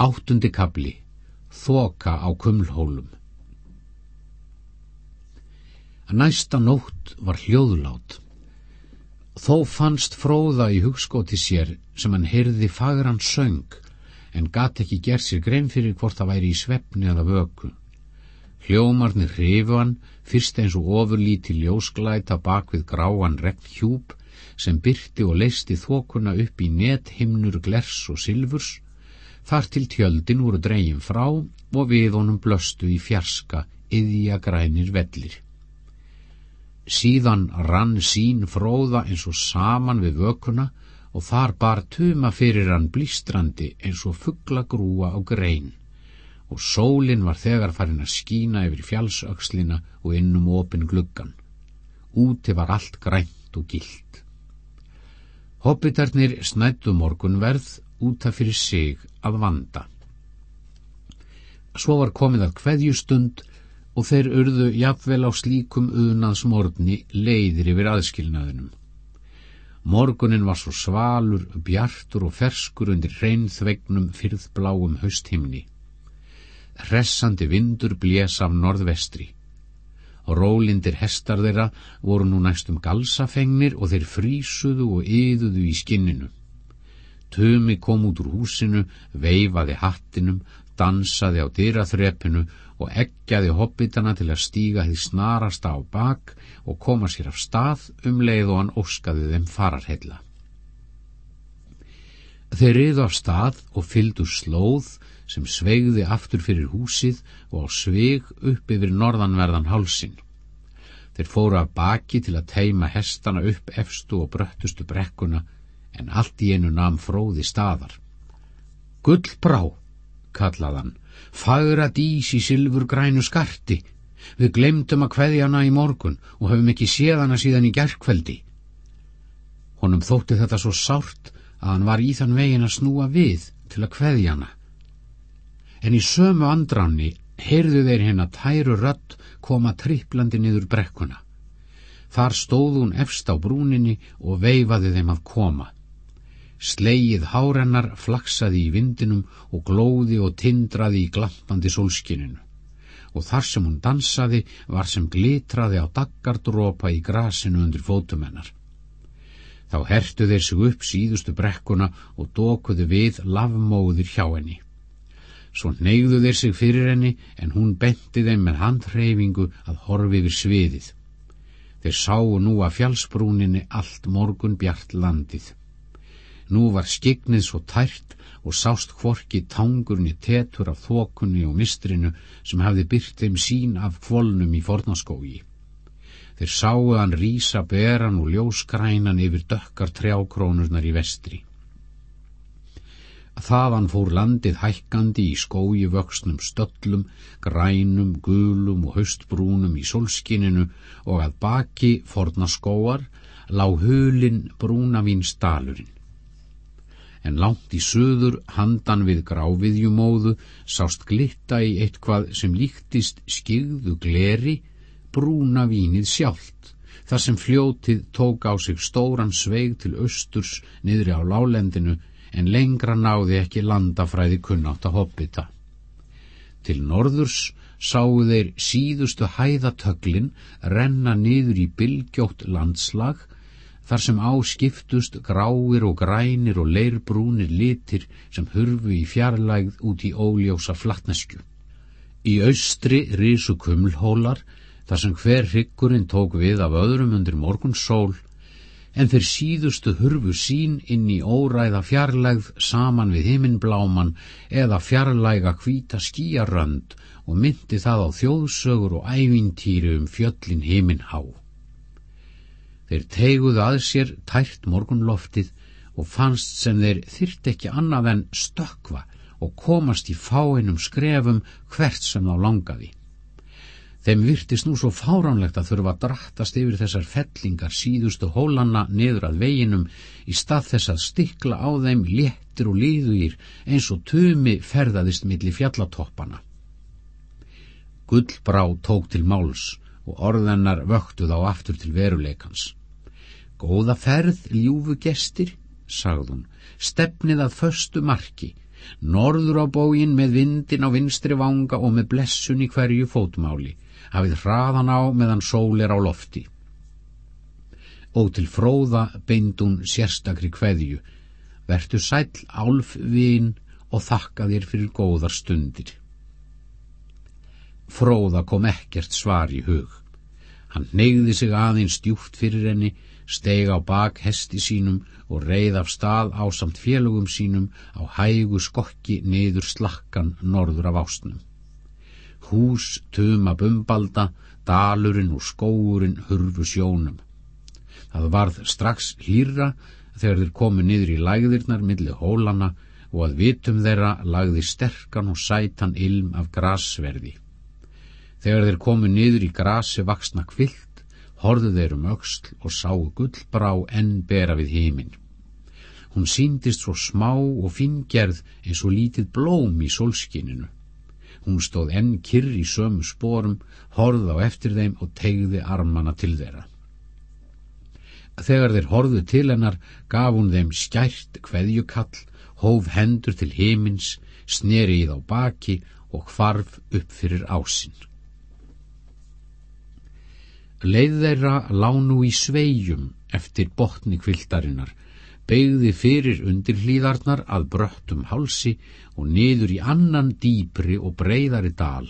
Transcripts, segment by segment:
Áttundi kabli Þoka á kumlhólum Næsta nótt var hljóðlát. Þó fannst fróða í hugskóti sér sem hann heyrði fagran söng en gat ekki gert sér grein fyrir hvort það væri í svefni eða vöku. Hljómarnir hrifu hann fyrst eins og ofurlíti ljósklæta bak við gráan regn hjúp sem byrti og leisti þokuna upp í net himnur glers og silfurs þar til tjöldin voru dreygin frá og við honum blöstu í fjarska yðja grænir vellir. Síðan rann sín fróða eins og saman við vökuna og þar bar tuma fyrir hann blístrandi eins og fuggla grúa á grein og sólinn var þegar farin að skína yfir fjálsökslina og innum opin gluggan. Úti var allt grænt og gilt. Hobbitarnir snættu morgunverð útaf fyrir sig að vanda. Svo var komið að kveðjustund og þeir urðu jafnvel á slíkum unaðsmorni leiðir yfir aðskilnaðinum. Morgunin var svo svalur, bjartur og ferskur undir reynþvegnum fyrðbláum hausthimni. Hressandi vindur blés af norðvestri. Rólindir hestar þeirra voru nú næstum galsafengnir og þeir frísuðu og yðuðu í skinninu. Tumi kom út úr húsinu, veifaði hattinum, dansaði á dyraþrepinu og eggjaði hobbitana til að stíga því snarasta á bak og koma sér af stað um leið og hann óskaði þeim fararhella. Þeir riðu af stað og fyldu slóð sem sveigði aftur fyrir húsið og á sveig upp yfir norðanverðan hálsin. Þeir fóru af baki til að teima hestana upp efstu og bröttustu brekkuna en allt í einu nam fróði staðar. Gullbrá, kallaðan, fagra dís í silfur grænu skarti. Við glemdum að kveðja hana í morgun og höfum ekki séð hana síðan í gerðkveldi. Honum þótti þetta svo sárt að hann var í þann vegin að snúa við til að kveðja hana. En í sömu andranni heyrðu þeir henn að tæru rött koma triplandi niður brekkuna. Þar stóð hún efst á brúninni og veifaði þeim að koma. Sleigið hárennar flaksaði í vindinum og glóði og tindraði í glampandi sólskininu. Og þar sem hún dansaði var sem glitraði á daggardrópa í grasinu undir fótumennar. Þá hertu þeir sig upp síðustu brekkuna og dókuðu við lavmóðir hjá henni. Svo neyðu þeir sig fyrir henni en hún benti þeim með handreyfingu að horfi yfir sviðið. Þeir sáu nú að fjálsbrúninni allt morgun bjart landið. Nú var skignið svo tært og sást hvorki tangurni tetur af þokunni og mistrinu sem hafði byrt þeim sín af kvolnum í fornaskógi. Þeir sáu hann rísa beran og ljóskrænan yfir dökkar trjákrónurnar í vestri. Þaðan fór landið hækkandi í skói vöxnum stöllum, grænum, gulum og haustbrúnum í solskininu og að baki fornaskóar lág hulin brúnavínsdalurinn en langt í söður handan við gráviðjumóðu sást glitta í eitthvað sem líktist skigðu gleri brúna vínið sjálft þar sem fljótið tók á sig stóran sveig til austurs niðri á lálendinu en lengra náði ekki landafræði kunnátt að hoppita. Til norðurs sáu þeir síðustu hæðatöglin renna niður í bylgjótt landslag þar sem áskiftust gráir og grænir og leirbrúnir litir sem hurfu í fjarlægð út í óljósa flattnesku. Í austri risu kumlhólar þar sem hver hyggurinn tók við af öðrum undir morgun sól en þeir síðustu hurfu sín inn í óræða fjarlægð saman við himinbláman eða fjarlæga hvíta skíarönd og myndi það á þjóðsögur og ævintýri um fjöllin himinhá. Þeir teguðu að sér tært morgunloftið og fannst sem þeir þyrrt ekki annað en stökva og komast í fáinum skrefum hvert sem þá langaði. Þeim virtist nú svo fáránlegt að þurfa að drattast yfir þessar fellingar síðustu hólanna niður að veginum í stað þess að stikla á þeim léttir og líðugir eins og tumi ferðaðist millir fjallatoppana. Gullbrá tók til máls og orðennar vöktu þá aftur til veruleikans. Góða ferð, ljúfu gestir, sagðun, stefnið að föstu marki, norður á bógin með vindin á vinstri vanga og með blessun í hverju fótmáli, hafið hraðan á meðan sól er á lofti. Og til fróða beindun sérstakri kveðju, vertu sæl álfvin og þakka þér fyrir góðar stundir. Fróða kom ekkert svar í hug. Hann neyði sig aðeins djúft fyrir henni, steig á bak hesti sínum og reið af stað á samt félögum sínum á hægu skokki niður slakkan norður af ásnum. Hús, tuma bumbalda, dalurinn og skóurinn hurfu sjónum. Það varð strax hlýra þegar þeir komu niður í lægðirnar millir hólana og að vitum þeirra lagði sterkan og sætan ilm af grasverði. Þegar þeir komu niður í grasi vaksna kvilt, horðu þeir um auksl og sáu gullbrá enn bera við hímin. Hún síndist svo smá og fingerð eins og lítið blóm í solskininu. Hún stóð enn kyrr í sömu spórum, horðu á eftir þeim og tegði armana til þeirra. Þegar þeir horðu til hennar gaf hún þeim skært kveðjukall, hóf hendur til himins, sneri í þá baki og hvarf upp fyrir ásinn. Leið þeirra lánu í sveijum eftir botni kvildarinnar, beigði fyrir undir hlýðarnar að bröttum hálsi og niður í annan dýpri og breyðari dal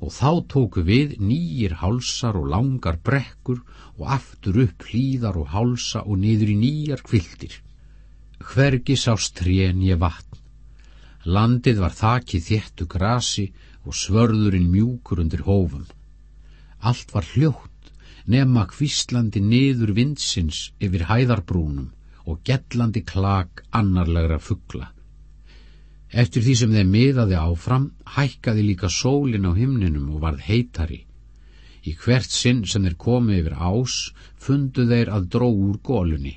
og þá tóku við nýjir hálsar og langar brekkur og aftur upp hlýðar og hálsa og niður í nýjar kvildir. Hvergi sást trén ég vatn. Landið var þakið þéttu grasi og svörðurinn mjúkur undir hófum. Allt var hljótt nema kvíslandi niður vindsins yfir hæðarbrúnum og gellandi klag annarlegra fuggla. Eftir því sem þeim miðaði áfram, hækkaði líka sólin á himninum og varð heitari. Í hvert sinn sem þeir komi yfir ás, fundu þeir að dró úr gólunni.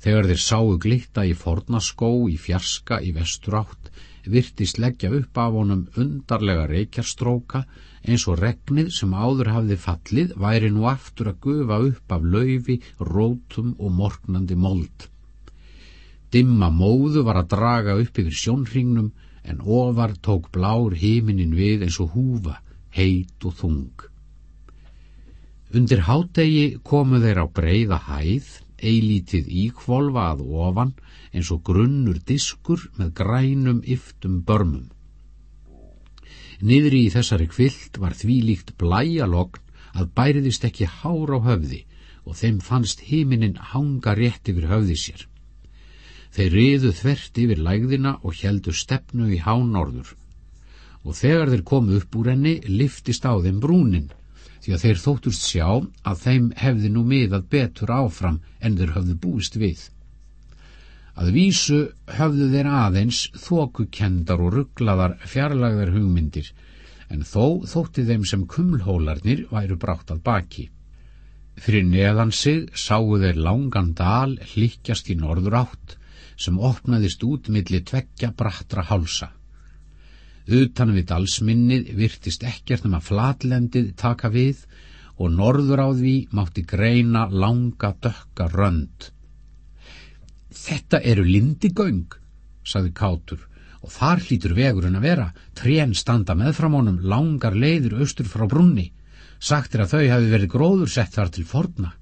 Þegar þeir sáu glitta í fornaskó í fjarska í vesturátt, virtist leggja upp af honum undarlega reykjarstróka eins og regnið sem áður hafði fallið væri nú aftur að gufa upp af laufi, rótum og morgnandi mold. Dimma móðu var að draga upp yfir sjónringnum en ofar tók blár híminin við eins og húfa, heit og þung. Undir hádegi komu þeir á breyða hæð, eilítið íkvolva að ofan eins og grunnur diskur með grænum yftum börmum. Niðri í þessari kvilt var því líkt blæjalogn að bæriðist ekki hár á höfði og þeim fannst himinin hanga rétt yfir höfði sér. Þeir riðu þvert yfir lægðina og heldu stefnu í hánorður og þegar þeir komu upp úr henni liftist á þeim brúnin því að þeir þóttust sjá að þeim hefði nú miðað betur áfram en þeir höfðu búist við. Að vísu höfðu þeir aðeins þókukendar og rugglaðar fjarlagðar hugmyndir, en þó þótti þeim sem kumlhólarnir væru brátt að baki. Fyrir neðan sig sáu þeir langan dal hlikkjast í norður átt, sem opnaðist út millir tveggja brattra hálsa. Utan við dalsminnið virtist ekkert um að flatlendið taka við og norður á því mátti greina langa dökka rönd. Þetta eru lindigöng, saði Kátur, og þar hlýtur vegurinn að vera, trén standa meðfram honum langar leiður austur frá brunni, sagtir að þau hafi verið gróður sett þar til forna.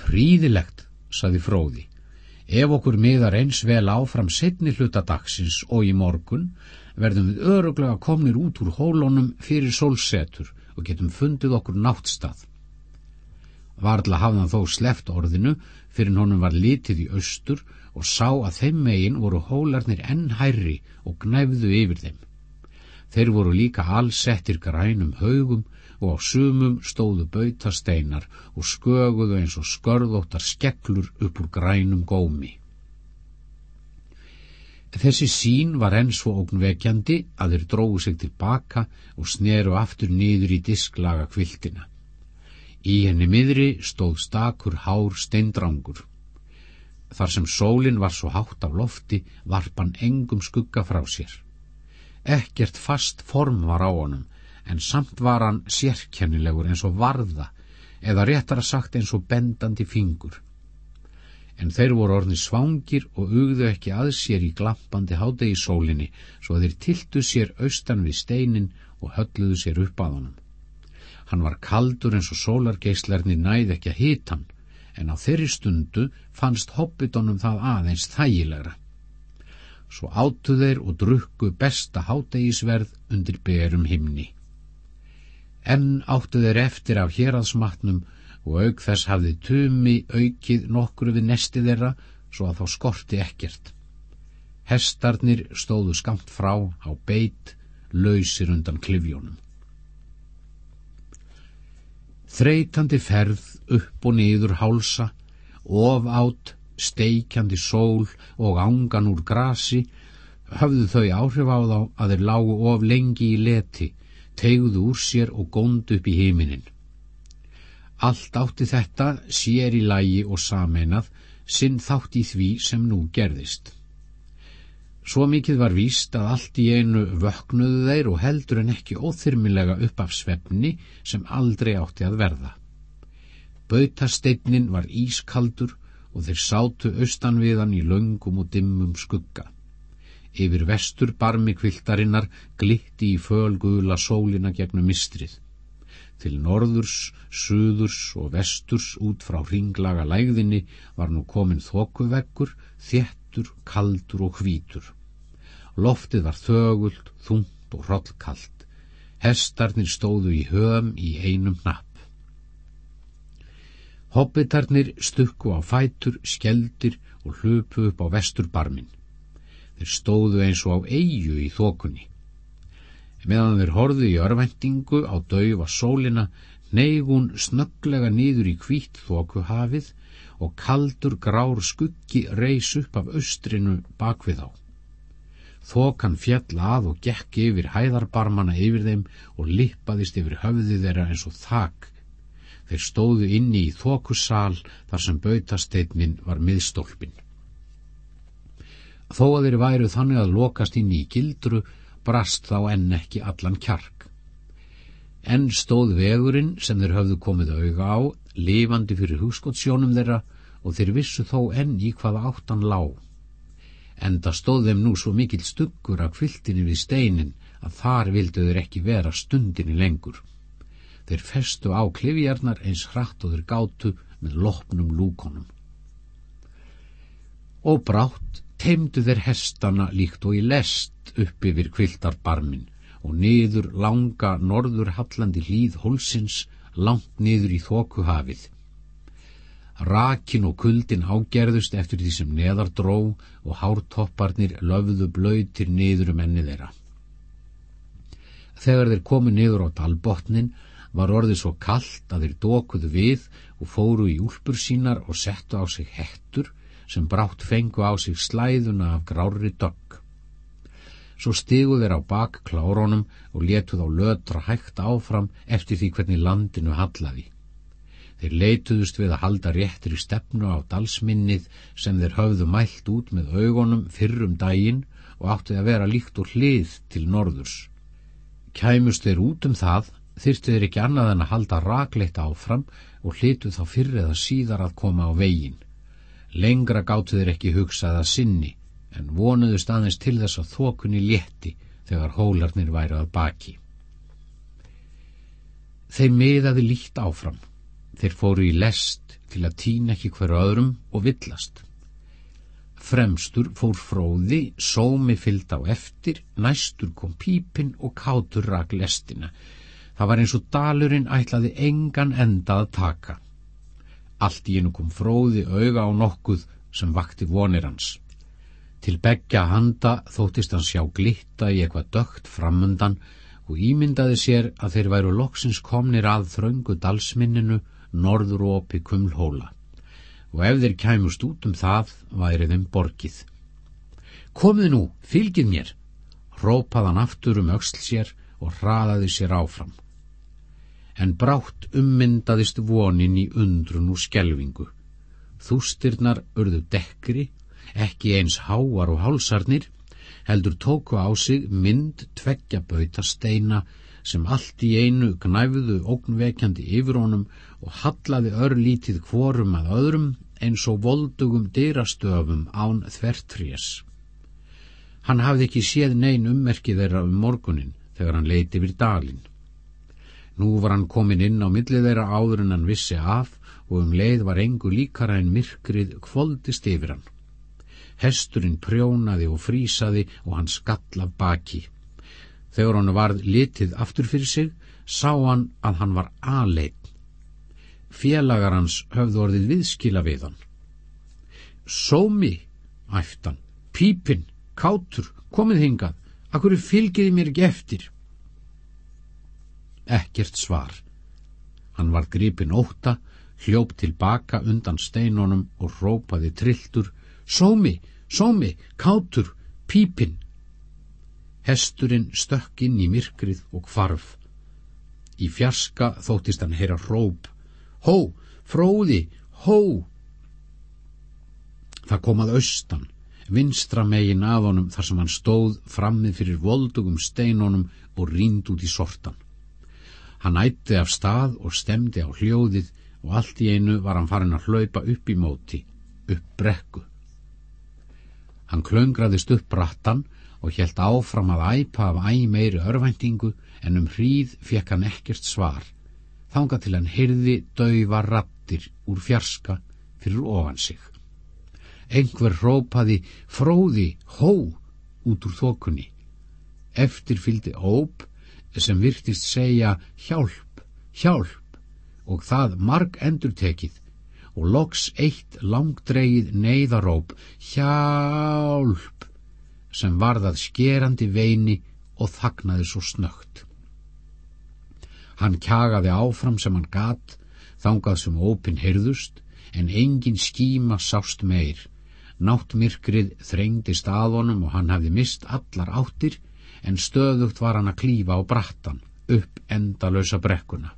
Príðilegt, saði Fróði, ef okkur miðar eins vel áfram setni hlutadagsins og í morgun, verðum við öruglega komnir út úr hólunum fyrir sólsetur og getum fundið okkur náttstað. Varðla hafðan þó sleft orðinu fyrir honum var litið í austur og sá að þeim megin voru hólarnir enn hærri og gnæfðu yfir þeim. Þeir voru líka allsettir grænum haugum og á sumum stóðu bautasteinar og sköguðu eins og skörðóttar skeklur upp úr grænum gómi. Þessi sín var enn svo ógnvekjandi að þeir dróðu sig tilbaka og sneru aftur niður í disklaga kviltina. Í henni miðri stóð stakur hár steindrangur. Þar sem sólinn var svo hátt af lofti varpan engum skugga frá sér. Ekkert fast form var á honum, en samt var hann sérkennilegur eins og varða, eða réttara sagt eins og bendandi fingur. En þeir voru orðni svangir og ugðu ekki að sér í glampandi hádegi sólinni, svo þeir tiltu sér austan við steinin og hölluðu sér upp að honum. Hann var kaldur eins og sólargeislarni næð ekki að hitan, en á þeirri stundu fannst hobbitonum það aðeins þægilegra. Svo áttu þeir og drukku besta hátegisverð undir berum himni. Enn áttu þeir eftir af héraðsmatnum og auk þess hafði tumi aukið nokkru við nesti þeirra svo að þá skorti ekkert. Hestarnir stóðu skamt frá á beit, lausir undan klifjónum. Þreytandi ferð upp og niður hálsa, of átt, steikjandi sól og ángan úr grasi, höfðu þau áhrif á þá að þeir lágu of lengi í leti, tegðu úr sér og gónd upp í heiminin. Allt átti þetta sér í lægi og sameinað sinn þátt í því sem nú gerðist. Svo mikið var víst að allt í einu vöknuðu þeir og heldur en ekki óþyrmilega upp af svefni sem aldrei átti að verða. Bautasteinnin var ískaldur og þeir sátu austan við hann í löngum og dimmum skugga. Yfir vestur barmi kviltarinnar glitti í fölgula sólina gegnum mistrið. Til norðurs, suðurs og vesturs út frá ringlaga lægðinni var nú komin þokuveggur, þjettur, kaldur og hvítur. Loftið var þögult, þungt og hrollkallt. Hestarnir stóðu í höfum í einum napp. Hobbitarnir stukku á fætur, skjeldir og hlupu upp á vesturbarmin. Þeir stóðu eins og á eigu í þokunni meðan þeir horðu í örvendingu á daufa sólina neigun snögglega niður í kvít þóku hafið og kaldur grár skuggi reys upp af austrinu bakvið á. Þókan fjall að og gekk yfir hæðarbarmana yfir þeim og lippaðist yfir höfði þeirra eins og þak. Þeir stóðu inni í þókussal þar sem bautasteytnin var miðstólpin. Þó að þeir væru þannig að lokast inn í gildru brast þá enn ekki allan kjark. Enn stóð vegurinn sem þeir höfðu komið auga á, lifandi fyrir hugskottsjónum þeirra og þeir vissu þó enn í hvaða áttan lág. Enda stóð þeim nú svo mikil stuggur af kviltinni við steinin að þar vildu þeir ekki vera stundinni lengur. Þeir festu á klifjarnar eins hratt og þeir gátu með lopnum lúkonum. Og brátt teimdu þeir hestana líkt og í lest upp yfir kviltarbarmin og niður langa norður hallandi hlýð hólsins langt niður í þókuhafið. Rakin og kuldin ágerðust eftir því sem neðar dró og hártopparnir löfðu blöytir niður um enni þeirra. Þegar þeir komu niður á dalbotnin var orðið svo kallt að þeir dokuðu við og fóru í úlpur sínar og settu á sig hettur sem brátt fengu á sig slæðuna af grári dögg. Svo stigu þeir á bak klárónum og letu þá lötra hægt áfram eftir því hvernig landinu hallaði. Þeir leituðust við að halda réttir í stefnu á dalsminnið sem þeir höfðu mælt út með augunum fyrrum daginn og áttið að vera líkt og hlið til norðurs. Kæmust þeir út um það, þyrstu þeir ekki annað en að halda rakleitt áfram og hlitu þá fyrir eða síðar að koma á veginn. Lengra gáttu þeir ekki hugsaða sinni en vonuðu staðins til þess að þokunni létti þegar hólarnir væri að baki. Þeim miðaði líkt áfram. Þeir fóru í lest til að týna ekki hverju öðrum og villast. Fremstur fór fróði, sómi fyllt á eftir, næstur kom pípin og kátur rak lestina. Það var eins og dalurinn ætlaði engan enda að taka. Allt í hennu kom fróði auga á nokkuð sem vakti vonir hans. Til begja handa þóttist hann sjá glitta í eitthvað dögt framundan og ímyndaði sér að þeir væru loksins komnir að þröngu dalsminninu norður opi kumlhóla og ef þeir kæmust út um það væri þeim borgið. Komið nú, fylgið mér, rópaðan aftur um auksl sér og hraðaði sér áfram. En brátt ummyndaðist vonin í undrun og skelvingu. Þústirnar urðu dekkri ekki eins háar og hálsarnir, heldur tóku á sig mynd tveggja bautasteina sem allt í einu gnæfuðu ógnvekjandi yfir honum og hallaði örlítið kvorum að öðrum eins og voldugum dyrastöfum án þvertrés. Hann hafði ekki séð nein ummerki þeirra um morgunin þegar hann leiti yfir dalin. Nú var hann komin inn á millið þeirra áður en hann vissi af og um leið var engu líkara en myrkrið kvoldist yfir hann. Hesturinn prjónaði og frísaði og hann skall af baki. Þegar hann varð litið aftur fyrir sig, sá hann að hann var aðleitt. Félagar hans höfðu orðið viðskila við hann. Sómi, æftan, pípin, kátur, komið hingað, akkur fylgiði mér ekki eftir. Ekkert svar. Hann var gripin óta, hljópt tilbaka undan steinunum og rópaði trilltur, Sómi, sómi, kátur, pípin. Hesturinn stökk inn í myrkrið og kvarf. Í fjarska þóttist hann heyra róp. Hó, fróði, hó! Það kom að austan, vinstra megin að honum þar sem hann stóð frammið fyrir voldugum steinunum og rínd út í sortan. Hann ætti af stað og stemdi á hljóðið og allt í einu var hann farin að hlaupa upp í móti, upp brekku. Hann klöngraðist upp brattan og helt áfram að æpa af æg meiri örvæntingu en um hríð fekk hann ekkert svar, þanga til hann hyrði dauva rattir úr fjarska fyrir ofan sig. Engver rópaði fróði, hó, út úr þokunni. Eftir fylgdi óp sem virtist segja hjálp, hjálp og það marg endur tekið og loks eitt langdreið neyðaróp hjálp sem varðað skerandi veini og þagnaði svo snögt. Hann kjagaði áfram sem hann gat, þangað sem ópin heyrðust, en engin skíma sást meir. Náttmirkrið þrengdi staðunum og hann hafði mist allar áttir, en stöðugt var hann að klífa á brattan, upp endalösa brekkuna.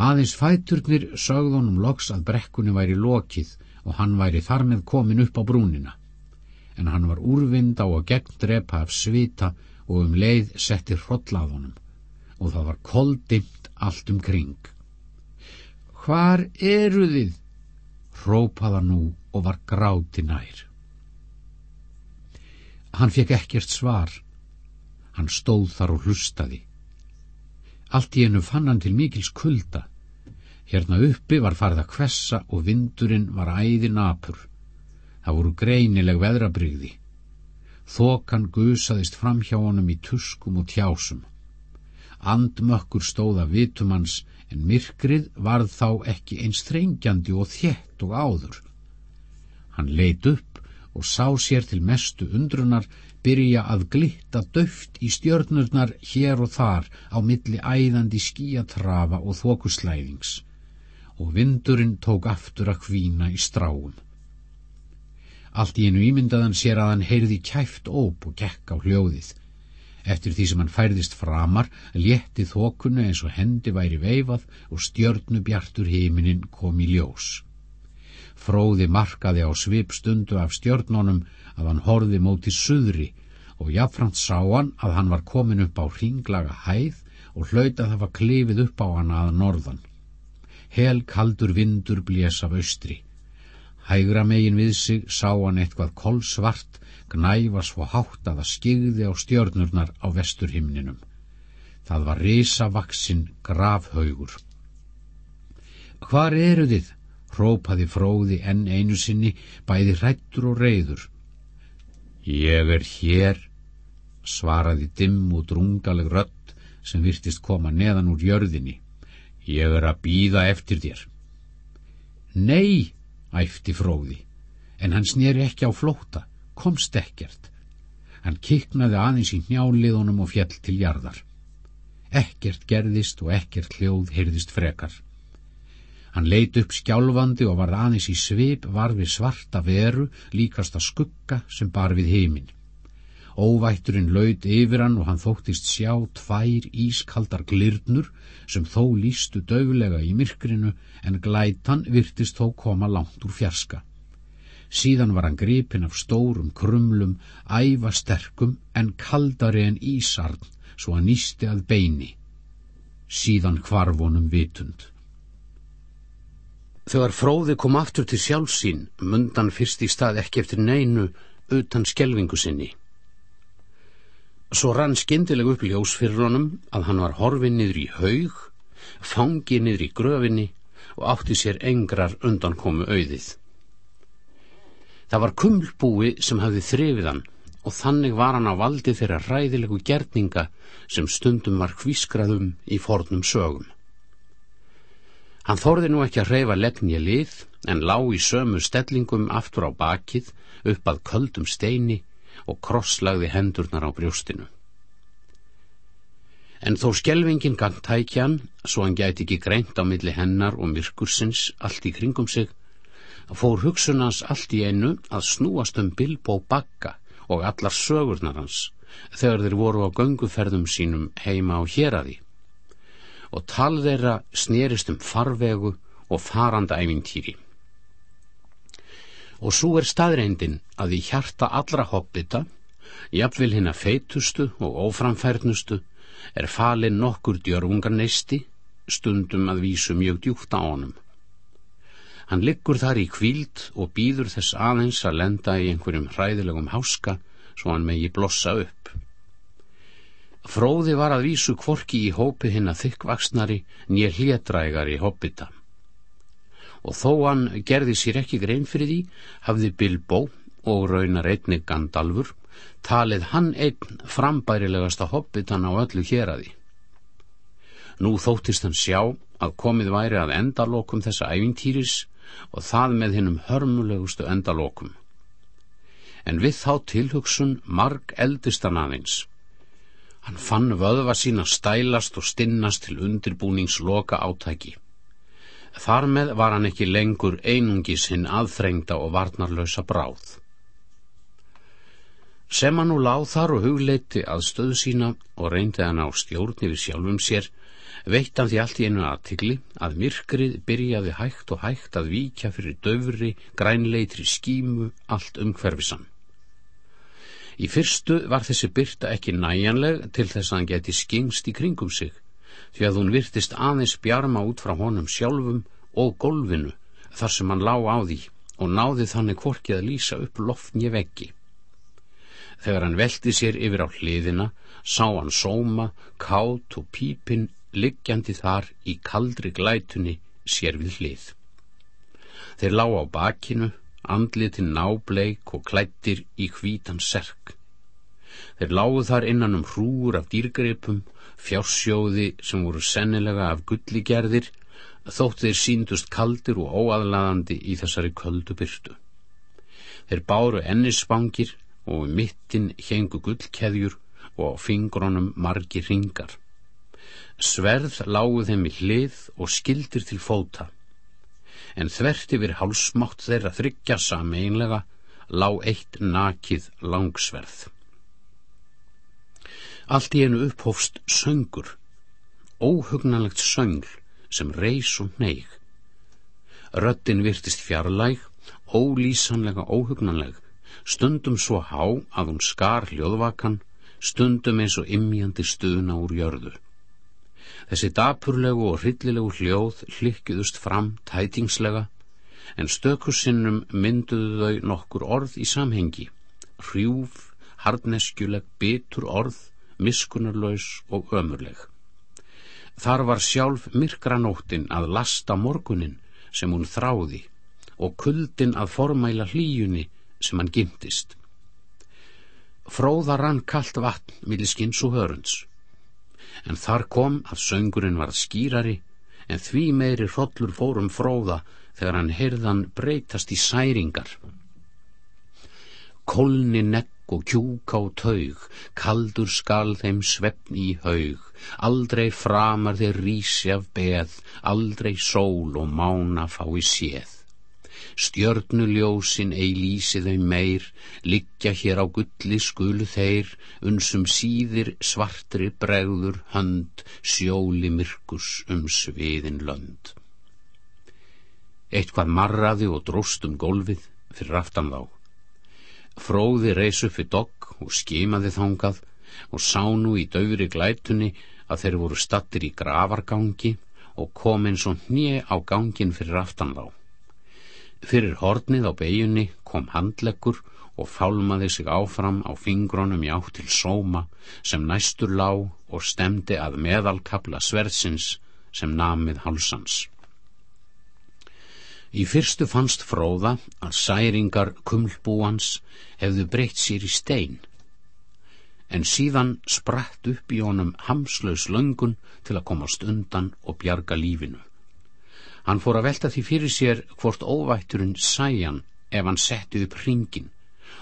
Aðeins fæturnir sögðunum loks að brekkunni væri lokið og hann væri þar með komin upp á brúnina. En hann var úrvind á að gegn drepa af svita og um leið setti hrollaðunum og það var koldimt allt um kring. Hvar eru þið? Rópaða nú og var gráti nær. Hann fekk ekkert svar. Hann stóð þar og hlustaði. Allt í enu fann hann til mikils kulda. Hérna uppi var farið að kvessa og vindurinn var æði napur. Það voru greinileg veðrabrygði. Þokan gusaðist fram hjá honum í tuskum og tjásum. Andmökkur stóða vitumans en myrkrið varð þá ekki eins þrengjandi og þjett og áður. Hann leit upp og sá sér til mestu undrunar byrja að glitta döft í stjörnurnar hér og þar á milli æðandi skíatrafa og þokuslæðings og vindurinn tók aftur að hvína í stráum. Allt í einu ímyndaðan sér að hann heyrði kæft óp og gekk á hljóðið. Eftir því sem hann færðist framar létti þokunni eins og hendi væri veifað og stjörnubjartur heiminin kom í ljós. Fróði markaði á svipstundu af stjörnunum að hann horði móti suðri og jafnframt sá hann að hann var komin upp á hringlaga hæð og hlaut að það var klifið upp á hann að norðan. Hel kaldur vindur blés af austri. Hægra megin við sig sá hann eitthvað kolsvart gnæfa svo hátt að það skigði á stjörnurnar á vesturhimninum. Það var risavaksinn grafhaugur. Hvar eru þið? Hrópaði fróði enn einu sinni, bæði hrættur og reyður. Ég er hér, svaraði dimm og drungaleg rött sem virtist koma neðan úr jörðinni. Ég er að býða eftir þér. Nei, æfti fróði, en hann sneri ekki á flóta, komst ekkert. Hann kiknaði aðeins í njálliðunum og fjell til jarðar. Ekkert gerðist og ekkert hljóð heyrðist frekar. Hann leit upp skjálfandi og var aðeins í svip var við svarta veru líkasta skugga sem bar við heiminn. Óvætturinn laud yfir hann og hann þóttist sjá tvær ískaldar glirnur sem þó lístu döflega í myrkrinu en glætan virtist þó koma langt úr fjarska. Síðan var hann gripin af stórum krumlum, æfa sterkum en kaldari en ísarn svo hann nýsti að beini. Síðan hvarf honum vitund. Þegar fróði kom aftur til sjálfsín, mundan fyrst í stað ekki eftir neinu utan skjelvingu sinni. Svo rann skindileg upp ljós fyrir honum að hann var horfin niður í haug, fangi niður í gröfinni og átti sér engrar undan komu auðið. Það var kumlbúi sem hafði þrefið hann og þannig var hann á valdi þeirra ræðilegu gerninga sem stundum var hvískraðum í fornum sögum. Hann þorði nú ekki að reyfa leggni lið en lá í sömu stellingum aftur á bakið upp að köldum steini og krosslagði hendurnar á brjóstinu. En þó skjelvingin gang tækjan, svo hann gæti ekki greint á milli hennar og myrkursins allt í kringum sig, fór hugsunans allt í einu að snúast um Bilbo bakka og allar sögurnar hans þegar þeir voru á gönguferðum sínum heima á héradi og tal þeirra snerist um farvegu og faranda ævintýri. Og svo er staðreindin að í hjarta allra hobbita, jafnvel hinn að feitustu og óframfærnustu, er falin nokkur djörfungarneisti, stundum að vísu mjög djúkt á honum. Hann liggur þar í kvíld og býður þess aðeins að lenda í einhverjum hræðilegum háska svo hann megi blossa upp. Fróði var að vísu kvorki í hópi hinn að þykkvaksnari nýja hlétrægari hobbita. Og þó hann gerði sér ekki grein fyrir því, hafði Bilbo og raunar einnig Gandalfur talið hann einn frambærilegasta hobbitan á öllu hér að því. Nú þóttist hann sjá að komið væri að endalokum þessa ævintýris og það með hinnum hörmulegustu endalokum. En við þá tilhugsun marg eldistan aðeins Hann fann vöðva sína stælast og stinnast til undirbúningsloka átæki. Þar með var hann ekki lengur einungis hinn aðþrengda og varnarlösa bráð. Sem hann nú láð þar og hugleiti að stöðu sína og reyndi hann á stjórni við sjálfum sér, veitt hann því allt í einu aðtikli að myrkrið byrjaði hægt og hægt að víkja fyrir döfri, grænleitri skímu allt umhverfisann. Í fyrstu var þessi byrta ekki næjanleg til þess að hann geti skingst í kringum sig, því að hún virtist aðeins bjarma út frá honum sjálfum og golfinu þar sem hann lá á því og náði þannig hvorki að lýsa upp loftnje veggi. Þegar hann veldi sér yfir á hliðina, sá hann sóma, kátt og pípin liggjandi þar í kaldri glætunni sér við hlið. Þeir lá á bakinu, andlitin nábleik og klættir í hvítan serk. Þeir lágu þar innan um hrúur af dýrgripum, fjársjóði sem voru sennilega af gulligerðir, þótt þeir síndust kaldir og óaðlaðandi í þessari köldu byrtu. Þeir báru ennisspangir og um mittin hengu gullkeðjur og á fingrónum margi ringar. Sverð lágu þeim í hlið og skildir til fóta en þvert yfir hálsmátt þeirra þryggja sameinlega lág eitt nakið langsverð. Allt í einu upphófst söngur, óhugnanlegt söngl sem reys og neig. Röttin virtist fjarlæg, ólýsanlega óhugnanleg, stundum svo há að hún skar hljóðvakan, stundum eins og imjandi stuðna úr jörðu. Þessi dapurlegu og hryllilegu hljóð hlikkiðust fram tætingslega en stökusinnum mynduðu þau nokkur orð í samhengi. Hrjúf, hardneskjuleg, bitur orð, miskunarlaus og ömurleg. Þar var sjálf myrkranóttin að lasta morgunin sem hún þráði og kuldin að formæla hlýjunni sem hann gimtist. Fróða rann kallt vatn millir skins og hörunds en þar kom að söngurinn var skýrari en því meiri hrollur fórum fróða þegar hann heyrðan breytast í særingar. Kolni negg og kjúka og taug, kaldur skal þeim svefn í haug, aldrei framar þeir rísi af beð, aldrei sól og mána fái séð stjörnuljósin ei lýsi þau meir, liggja hér á gulli skulu þeir, unsum síðir svartri bregður hönd, sjóli myrkus um sviðin lönd. Eitthvað marraði og dróst um gólfið fyrir aftan þá. Fróði reys upp við dogg og skimaði þángað og sá nú í döfri glætunni að þeir voru stattir í gravargangi og kom eins og hnið á gangin fyrir aftan þá. Fyrir hornið á beginni kom handleggur og fálmaði sig áfram á fingrónum í átt til sóma sem næstur lá og stemdi að meðalkabla sverðsins sem namið hálsans. Í fyrstu fannst fróða að særingar kumlbúans hefðu breytt sér í stein en síðan spratt upp í honum hamslaus löngun til að komast undan og bjarga lífinu. Hann fór að velta því fyrir sér hvort óvætturinn sæjan ef hann setti upp hringin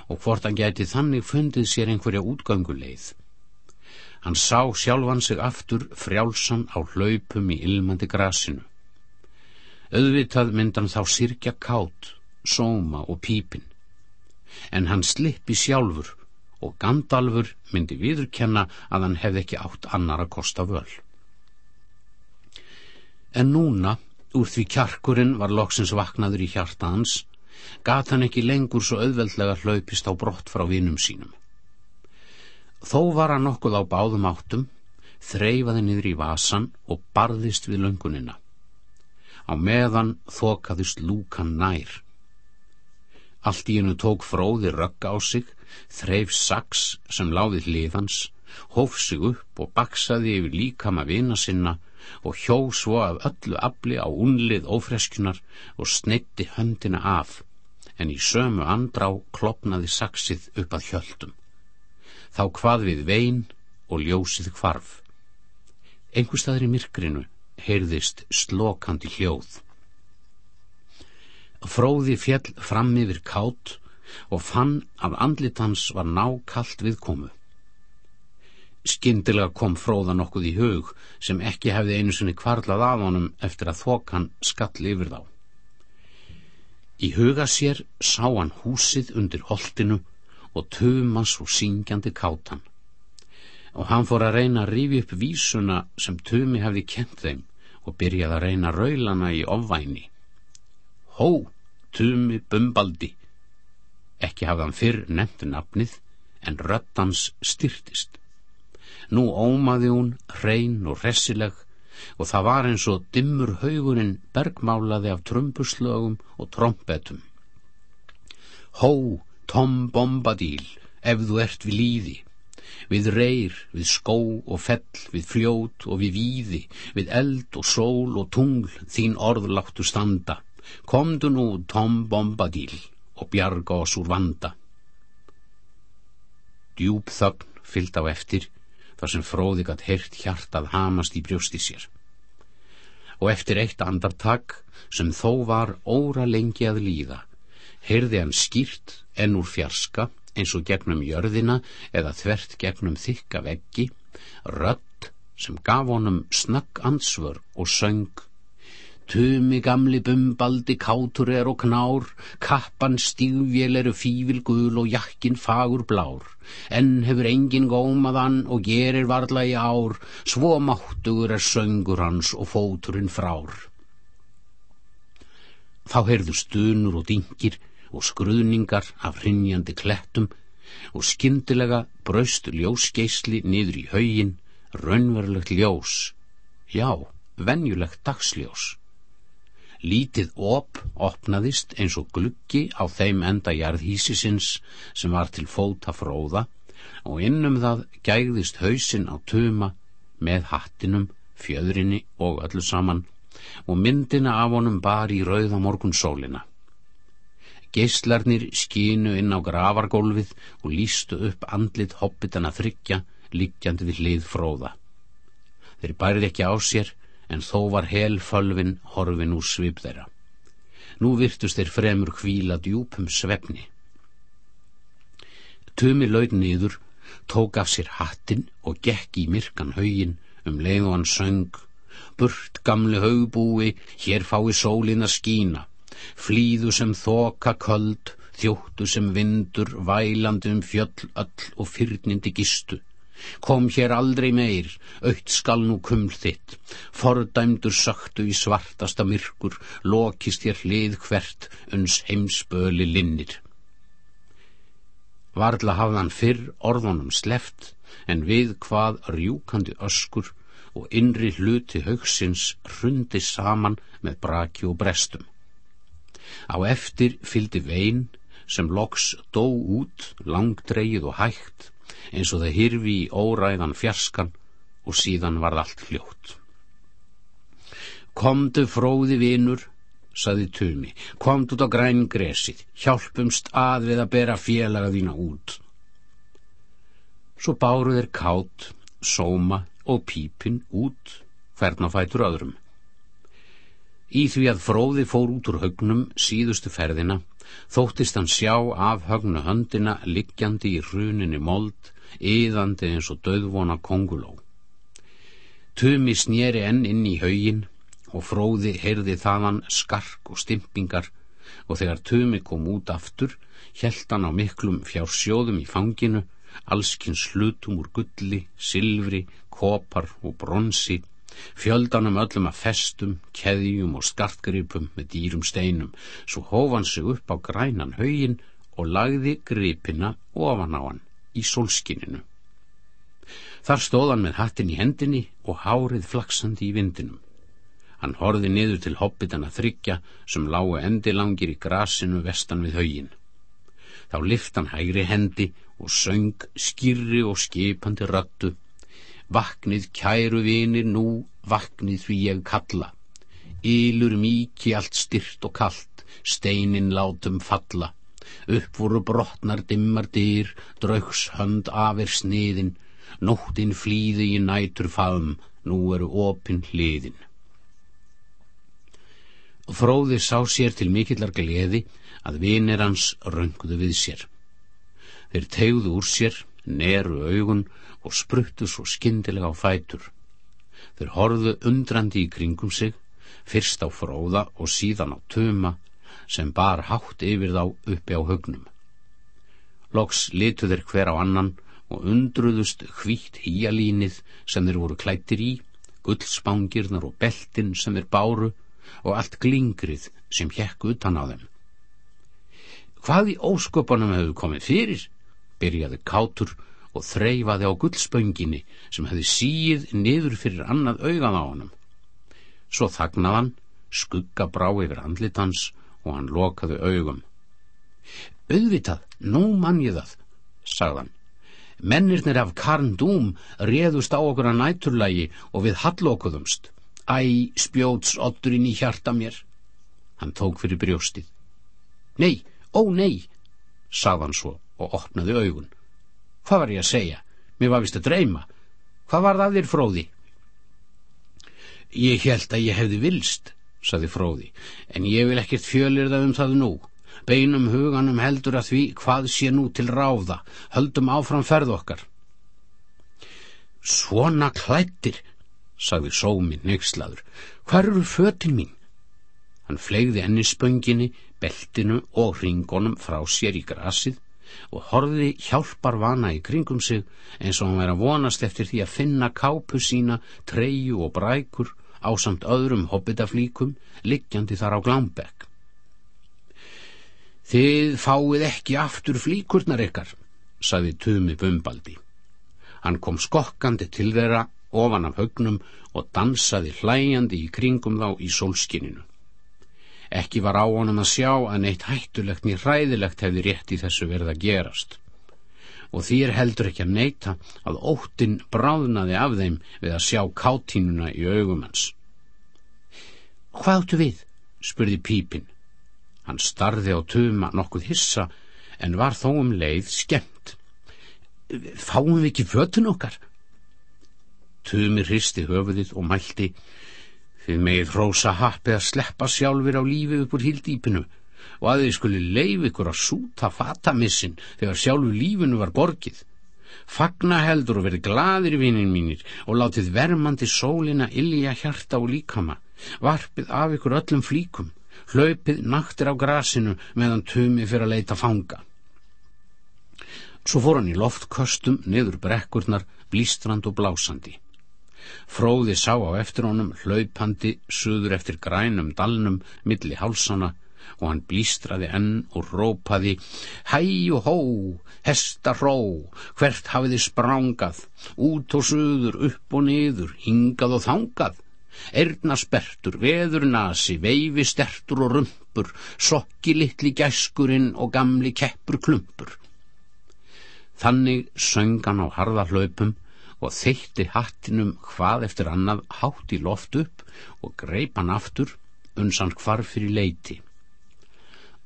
og hvort hann gæti þannig fundið sér einhverja útgönguleið. Hann sá sjálfan sig aftur frjálsan á hlaupum í ilmandi grasinu. Öðvitað myndan þá sirkja kátt, sóma og pípin. En hann slippi sjálfur og Gandalfur myndi viðurkenna að hann hefði ekki átt annar að kosta völ. En núna, úr því kjarkurinn var loksins vaknaður í hjarta hans, gat hann ekki lengur svo auðveldlega hlaupist á brott frá vinum sínum. Þó var hann nokkuð á báðum áttum, þreyfaði niður í vasan og barðist við löngunina. Á meðan þokaðist lúkan nær. Allt í hennu tók fróði rögg á sig þreif saks sem láðið liðans, hóf sig upp og baksaði yfir líkama vina sinna og hjó svo af öllu afli á unlið ófreskjunar og sneitti höndina af, en í sömu andrá klopnaði saksið upp að hjöldum. Þá hvað við vein og ljósið kvarf. Engustæðri myrkrinu heyrðist slokandi hljóð. Fróði fjell fram yfir kátt og fann að andlit hans var nákallt við komu. Skyndilega kom fróða nokkuð í hug sem ekki hefði einu sinni kvarlað af honum eftir að þokan skall yfir þá. Í huga sér sá hann húsið undir holdinu og tumas og syngjandi kátan og hann fór að reyna að rífi upp vísuna sem tumi hefði kent þeim og byrjaði að reyna raulana í ofvæni. Hó, tumi bumbaldi, Ekki hafði hann fyrr nefnt nafnið, en röttans styrtist. Nú ómaði hún, hrein og ressileg, og það var eins og dimmur haugurinn bergmálaði af trumbuslögum og trombetum. Hó, Tom Bombadíl, ef þú ert við líði, við reyr, við skó og fell, við fljót og við víði, við eld og sól og tungl, þín orð láttu standa. Komdu nú, Tom Bombadíl og bjarga oss úr vanda. Djúb þögn fyllt á eftir þar sem fróði gatt heyrt hjartað hamast í brjósti sér. Og eftir eitt andartak sem þó var óra lengi að líða, heyrði hann skýrt enn úr fjarska eins og gegnum jörðina eða þvert gegnum þykka veggi, rött sem gaf honum snögg ansvör og söng Tumi gamli bumbaldi kátur er og knár, kappan stígvél eru fífil gul og jakkin fagur blár. Enn hefur engin gómaðan og gerir varla í ár, svo máttugur er söngur hans og fóturinn frár. Þá heyrðu stunur og dingir og skruðningar af hrinnjandi klettum og skyndilega braust ljósgeisli niður í haugin, raunverulegt ljós, já, venjulegt dagsljós. Lítið op opnaðist eins og gluggi á þeim enda jarðhísisins sem var til fóta fróða og innum það gægðist hausin á tuma með hattinum, fjöðrinni og öllu saman og myndina af honum bar í rauða morgun sólina. Geistlarnir skínu inn á gravargólfið og lístu upp andlit hoppitana þryggja líkjandi við hlið fróða. Þeir bærið ekki á sér en þó var helfölvin horfin úr svip þeirra. Nú virtust þeir fremur kvíla djúpum svefni. Tumi laud niður, tók af sér hattin og gekk í myrkan haugin um leið og hann söng. Burt gamli haugbúi, hér fái sólin að skína. Flýðu sem þoka köld, þjóttu sem vindur, vælandi um fjöll öll og fyrnindi gistu. Kom hér aldrei meir, aukt skal nú kuml þitt, fordæmdur söktu í svartasta myrkur, lokist hér hlið hvert, uns heimsböli linnir. Varðla hafðan fyrr orðunum sleft, en við hvað rjúkandi öskur og innri hluti haugsins hrundi saman með braki og brestum. Á eftir fyldi vein sem loks dó út, langdreið og hægt, eins og það hirfi í óræðan fjarskan og síðan varð allt hljótt. Komdu fróði vinur, saði Tumi, komdu út á græn gresið, hjálpumst að við að bera félaga þína út. Svo báru þeir kátt, sóma og pípin út, hvern á fætur öðrum. Í því að fróði fór út úr högnum síðustu ferðina, þóttist hann sjá af högnu höndina liggjandi í hruninni mold, yðandi eins og döðvona konguló. Tumi snýri enn inn í haugin og fróði heyrði þaðan skark og stimpingar og þegar Tumi kom út aftur, hjælt hann á miklum fjársjóðum í fanginu, allskins slutum úr gulli, silfri, kopar og bronsi, fjöldanum öllum að festum, keðjum og skartgripum með dýrum steinum, svo hóf hann sig upp á grænan haugin og lagði gripina ofan á hann í solskininu. Þar stóð hann með hattin í hendinni og hárið flaksandi í vindinum. Hann horði niður til hobbitana þryggja sem lágu endilangir í grasinu vestan við haugin. Þá lift hann hægri hendi og söng skýrri og skipandi rattu. Vaknið kæru vinir nú, vaknið því ég kalla. Ylur miki allt styrt og kallt, steinin látum falla. Upp voru brotnar dimmar dyr, draugs hönd afir sniðin, nóttin flýði í nætur faðum, nú eru opinn hliðin. Fróði sá sér til mikillar gleði að vinir hans rönguðu við sér. Þeir tegðu úr sér, neru augun og spruttu svo skindilega á fætur. Þeir horðu undrandi í kringum sig, fyrst á fróða og síðan á tuma, sem bar hátt yfir þá uppi á högnum. Loks litu þeir hver á annan og undruðust hvítt híjalínið sem þeir voru klættir í, gullspangirnar og beltin sem þeir báru og allt glingrið sem hjekk utan á þeim. Hvað í ósköpunum hefur komið fyrir? Byrjaði kátur og þreyfaði á gullspönginni sem hefði síið niður fyrir annað augað á honum. Svo þagnaðan, skugga brá yfir andlitans og hann lokaði augum. Auðvitað, nú mann ég það, sagðan. Mennirnir af Karn Dúm réðust á okkur að næturlægi og við hallokuðumst. Æ, spjóts otturinn í hjarta mér. Hann tók fyrir brjóstið. Nei, ó nei, sagðan svo og opnaði augun. Hvað var ég að segja? Mér var vist að dreyma. Hvað var það þér fróði? Ég held að ég hefði vilst, saði fróði, en ég vil ekkert fjölir það um það nú. Beinum huganum heldur að því hvað sé nú til ráða, höldum áfram ferð okkar. Svona klættir, sagði sóminn nexlaður, hvar eru fötin mín? Hann flegði enni spönginni, beltinu og ringonum frá sér í grasið og horfiði hjálpar vana í kringum sig eins og hann væri að vonast eftir því að finna kápu sína, treyu og brækur á samt öðrum hobbitaflíkum liggjandi þar á glámbekk. Þið fáið ekki aftur flíkurnar ykkar, saði Tumi Bumbaldi. Hann kom skokkandi til þeirra ofan af högnum og dansaði hlæjandi í kringum þá í sólskininu. Ekki var á honum að sjá að neitt hættulegt nýr hræðilegt hefði rétt í þessu verið að gerast. Og er heldur ekki að neita að óttin bráðnaði af þeim við að sjá kátínuna í augum hans. Hvað áttu við? spurði Pípinn. Hann starði á tuma nokkuð hissa en var þó um leið skemmt. Fáum við ekki fötun okkar? Tumi hristi höfuðið og mælti Þið megið hrósa happi að sleppa sjálfur á lífi upp úr hildýpinu og að þið skuli leif ykkur að súta fatamissin þegar sjálfur lífinu var borgið. Fagna heldur og verið gladir vinnin mínir og látið vermandi sólina illja hjarta og líkama, varpið af ykkur öllum flíkum hlaupið naktir á grasinu meðan tumi fyrir að leita fanga. Svo fór hann í loftköstum niður brekkurnar, blístrand og blásandi. Fróði sá á eftir honum hlaupandi suður eftir grænum dalnum milli hálsana og hann blístraði enn og rópaði Hæ og hó, hesta hró, hvert hafiði sprángað, út og suður, upp og niður, hingað og þangað, erna spertur, veður nasi, veifi stertur og rumpur, sokki litli gæskurinn og gamli keppur klumpur. Þannig söngan á harða hlaupum og þeitti hattinum hvað eftir annað hátt í loft upp og greipan aftur unsan hvarf fyrir leiti.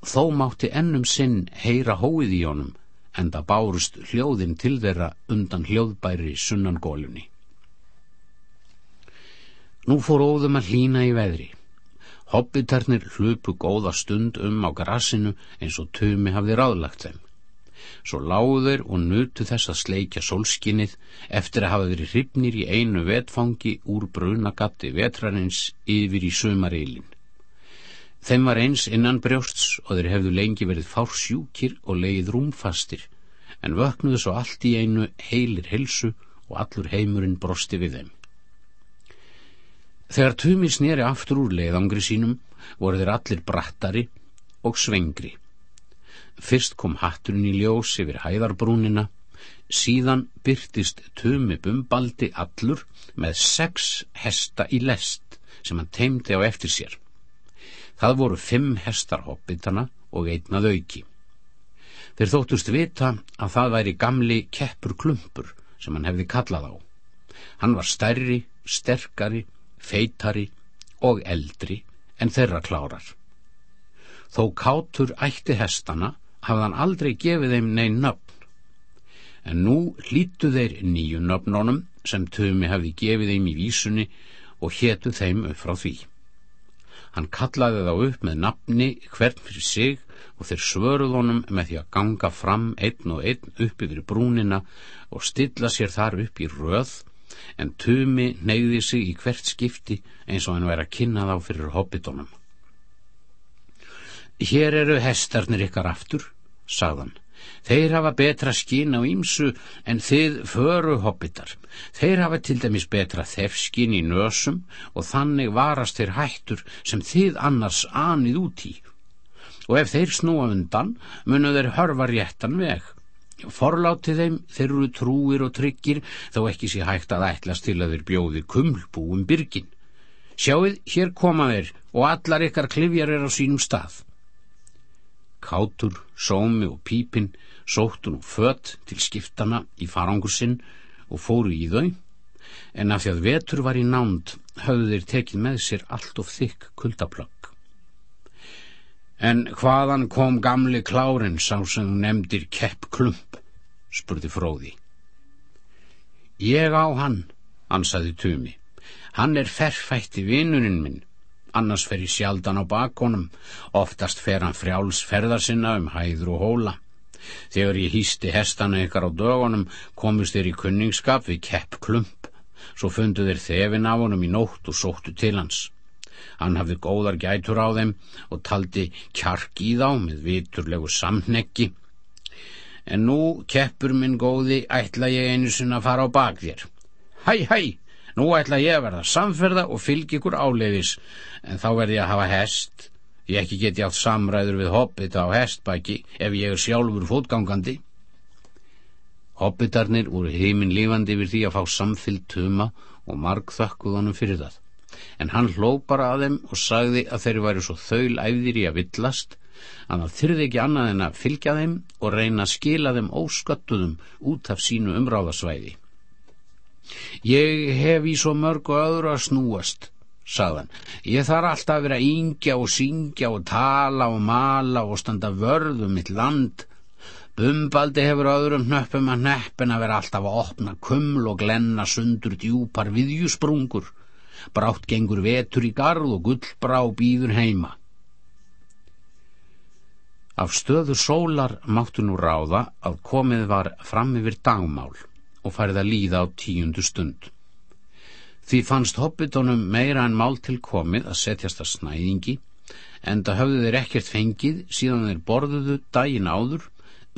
Þó mátti ennum sinn heyra hóið í honum en það bárust hljóðin til þeirra undan hljóðbæri sunnangólunni. Nú fór óðum að hlína í veðri. Hobbitarnir hlupu góða stund um á grassinu eins og tumi hafði ráðlagt þeim. Svo láður og nutu þess að sleikja solskinnið eftir að hafa verið hrifnir í einu vetfangi úr brunagatti vetrarins yfir í sömareilin. Þeim var eins innan brjósts og þeir hefðu lengi verið fársjúkir og leið rúmfastir, en vöknuðu svo allt í einu heilir helsu og allur heimurinn brosti við þeim. Þegar Tumi sneri aftur úr leiðangri sínum voru þeir allir brattari og svengri. Fyrst kom hatturinn í ljós yfir hæðarbrúnina, síðan byrtist Tumi bumbaldi allur með sex hesta í lest sem hann teimdi á eftir sér. Það voru fimm hestar hoppitana og einnað auki. Þeir þóttust vita að það væri gamli keppur klumpur sem hann hefði kallað á. Hann var stærri, sterkari feitari og eldri en þeirra klárar. Þó kátur ætti hestana hafði hann aldrei gefið þeim neinn nöfn. En nú hlýttu þeir nýju nöfnunum sem Tumi hafði gefið þeim í vísunni og héttu þeim upp frá því. Hann kallaði þá upp með nafni hvern fyrir sig og þeir svöruð honum með því að ganga fram einn og einn upp yfir brúnina og stilla sér þar upp í röð en Tumi neyði sig í hvert skipti eins og hann væri að kynna þá fyrir hobbitónum. Hér eru hestarnir ykkar aftur, sagðan. Þeir hafa betra skín á ímsu en þið föru hobbitar. Þeir hafa til dæmis betra þefskín í nösum og þannig varast þeir hættur sem þið annars anið út í. Og ef þeir snúa undan, munu þeir hörfa réttan veg. Forláti þeim þeir eru trúir og tryggir þó ekki sé hægt að ætlas til að þeir bjóði kumlbúum byrgin. Sjáuð, hér koma þeir og allar ykkar klifjar er á sínum stað. Kátur, sómi og pípin sóttun og fött til skiptana í farangur sinn og fóru í þau, en af því að vetur var í nánd höfðu þeir tekið með sér allt of þykk kuldaplögg. En hvaðan kom gamli klárin sá sem nefndir kepp klump, spurði fróði. Ég á hann, ansaði Tumi. Hann er ferfætti vinuninn minn, annars fer ég sjaldan á bakonum, oftast fer hann frjáls ferðar sinna um hæður og hóla. Þegar ég hýsti hestana ykkar á dögunum komist þeir í kunningskap við kepp klump, svo fundu þeir þefin af honum í nótt og sóttu til hans. Hann hafði góðar gætur á þeim og taldi kjark í þá með viturlegu samneggi. En nú, keppur minn góði, ætla ég einu sinna að fara á bak þér. Hæ, hæ, nú ætla ég að verða samferða og fylg ykkur áleiðis, en þá verði ég að hafa hest. Ég ekki geti átt samræður við hobbita á hestbæki ef ég er sjálfur fótgangandi. Hobbitarnir voru heiminn lífandi yfir því að fá samfyllt tuma og marg þökkuðanum fyrir það en hann hló bara að þeim og sagði að þeir væri svo þaul æfðir í að villast að það þyrði ekki annað en að fylgja þeim og reyna að skila þeim óskattuðum út af sínu umráðasvæði. Ég hef í svo mörgu öðru að snúast, sagðan. Ég þarf alltaf að vera yngja og syngja og tala og mala og standa vörðum mitt land. Bumbaldi hefur öðrum hnöppum að hneppin að vera alltaf að opna kuml og glenna sundur djúpar viðjúsprungur brátt gengur vetur í garð og gullbrá býður heima. Af stöðu sólar máttu nú ráða að komið var fram yfir dagmál og færið að líða á tíundu stund. Því fannst hobbitónum meira en mál til komið að setjast að snæðingi, en það höfðu þeir ekkert fengið síðan þeir borðuðu daginn áður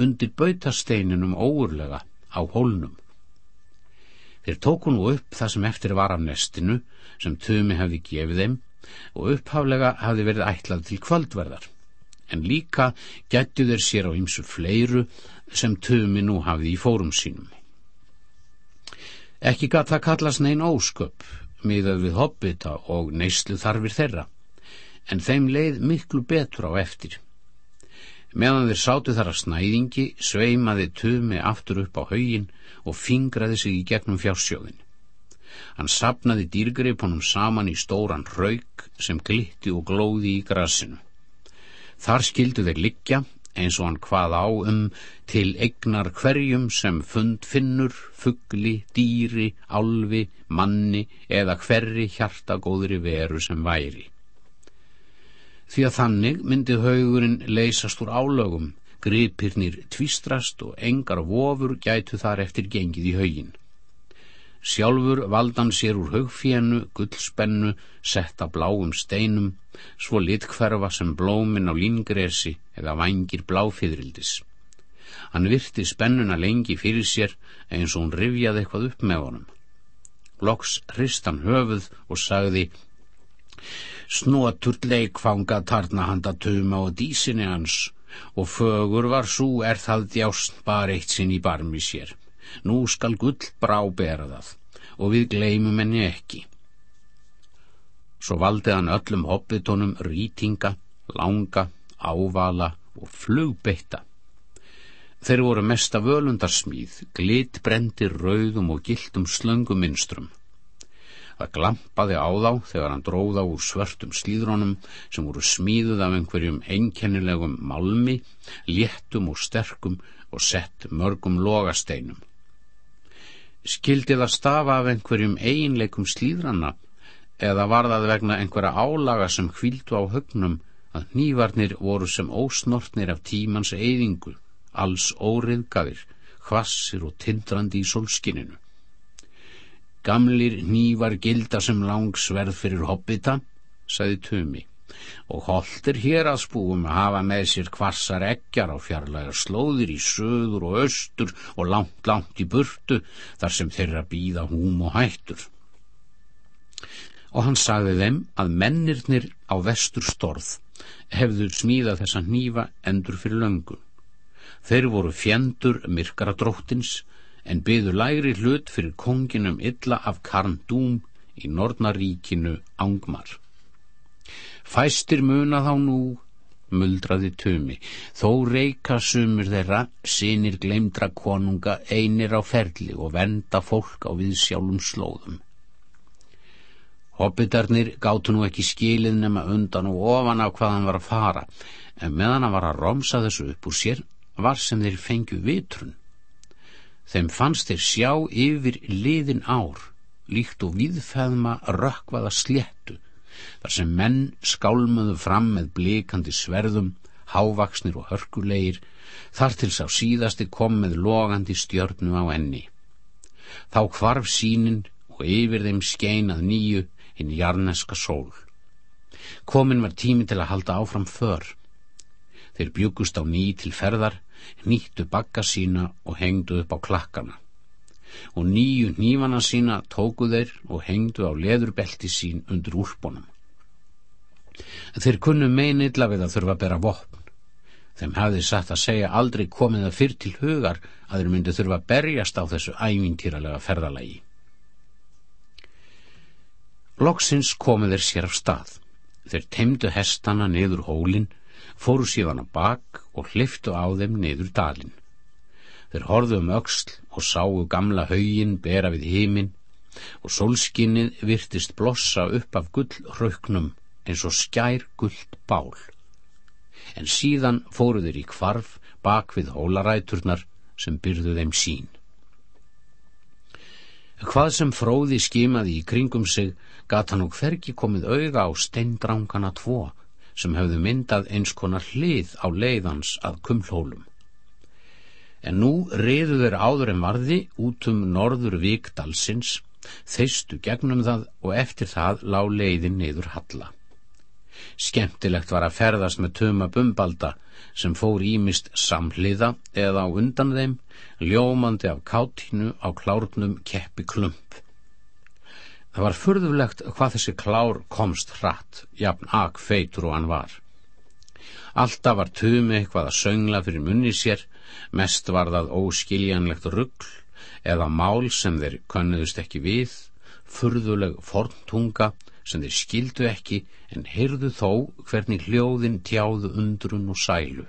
undir bautasteininum óurlega á hólnum. Þeir tóku nú upp það sem eftir var af nestinu sem Tumi hefði gefið þeim og upphaflega hefði verið ætlað til kvöldverðar. En líka gættu þeir sér á ymsu fleiru sem Tumi nú hafði í fórum sínum. Ekki gatt það kallast neyn ósköp miðað við hobbita og neyslu þarfir þeirra, en þeim leið miklu betur á eftir. Meðan þeir sátu þar að snæðingi, sveimaði tumi aftur upp á haugin og fingraði sig í gegnum fjársjóðin. Hann sapnaði dýrgreipunum saman í stóran rauk sem glitti og glóði í grasinu. Þar skildu þeir liggja eins og hann hvað á um til egnar hverjum sem fund finnur, fuggli, dýri, álfi, manni eða hverri hjartagóðri veru sem væri. Því að þannig myndi haugurinn leysast úr álögum, gripirnir tvistrast og engar vofur gætu þar eftir gengið í haugin. Sjálfur valdan sér úr haugfénu, gullspennu, setta bláum steinum, svo litkverfa sem blómin á língresi eða vangir bláfiðrildis. Hann virti spennuna lengi fyrir sér eins og hún rifjaði eitthvað upp með honum. Loks hrist hann höfuð og sagði Snoturt leikfanga tarna handa tuma og dísinni hans og fögur var svo er það djást bara eitt sinn í barmi sér nú skal gull brá bera það og við gleymum henni ekki. Svo valdi hann öllum hobbitónum rýtinga, langa, ávala og flugbeitta. Þeir voru mesta völundarsmíð, glitt brendir rauðum og gildum slönguminstrum. Það glampaði á þá þegar hann dróða úr svörtum slíðrónum sem voru smíðuð af einhverjum einkennilegum malmi, léttum og sterkum og sett mörgum logasteinum. Skildi það stafa af einhverjum eiginleikum slíðranna eða var það vegna einhverja álaga sem hvíldu á högnum að nývarnir voru sem ósnortnir af tímans eyðingu, alls óriðgafir, hvassir og tindrandi í solskininu. Gamlir nývar gilda sem langsverð fyrir hobbita, sagði Tumi og holtir hér að spúum hafa með sér kvassar eggjar á fjarlægar slóðir í söður og östur og langt, langt í burtu þar sem þeirra býða húm og hættur. Og hann sagði þeim að mennirnir á vestur storð hefðu smíðað þessa nýfa endur fyrir löngu. Þeir voru fjendur myrkara dróttins en byðu lægri hlut fyrir konginum illa af Karn Dúm í Nornaríkinu Angmar. Fæstir muna þá nú, muldraði tumi, þó reyka sumur þeirra, sinir gleimdra konunga, einir á ferli og venda fólk á við sjálfum slóðum. Hobbitarnir gáttu nú ekki skilið nema undan og ofan af hvað hann var að fara, en meðan hann var að romsa þessu upp úr sér, var sem þeir fengju vitrun. Þeim fannst þeir sjá yfir liðin ár, líkt og viðfæðma rökkvaða sléttu, þar sem menn skálmuðu fram með blikandi sverðum, hávaksnir og hörkulegir, þar til sá síðasti kom með logandi stjörnu á enni. Þá hvarf sínin og yfir þeim skein að nýju hinn jarneska sól. Komin var tími til að halda áfram för. Þeir bjúkust á ný til ferðar, nýttu bakka sína og hengdu upp á klakkana og nýju nývana sína tóku þeir og hengdu á leðurbelti sín undir úlpunum. Þeir kunnu meinilla við að þurfa að bera vopn. Þeim hafði satt að segja aldrei komið það fyrr til hugar að þeir myndi þurfa að berjast á þessu ævintýralega ferðalagi. Loksins komið þeir sér af stað. Þeir teimdu hestana niður hólinn, fóru síðan að bak og hliftu á þeim niður dalinn. Þeir horðu um öxl og sáu gamla haugin bera við hímin og solskinnið virtist blossa upp af gullrauknum eins og skær gullt bál. En síðan fóru þeir í kvarf bak við hólaræturnar sem byrðu þeim sín. Hvað sem fróði skimaði í kringum sig gata nú hverki komið auga á steindrángana tvo sem hefðu myndað eins konar hlið á leiðans að kumlhólum en nú reyðu þeir áður en varði út um norður vikdalsins, þeistu gegnum það og eftir það lág leiðin niður halla. Skemmtilegt var að ferðast með töma bumbalda sem fór ímist samhliða eða á undan þeim, ljómandi af káttinu á klárnum keppi klump. Það var furðulegt hvað þessi klár komst hratt, jafn ak feitur og hann var. Alltaf var tumi eitthvað að söngla fyrir munni sér, mest var það óskiljanlegt ruggl eða mál sem þeir könnuðust ekki við furðuleg forntunga sem þeir skildu ekki en heyrðu þó hvernig hljóðin tjáðu undrun og sælu.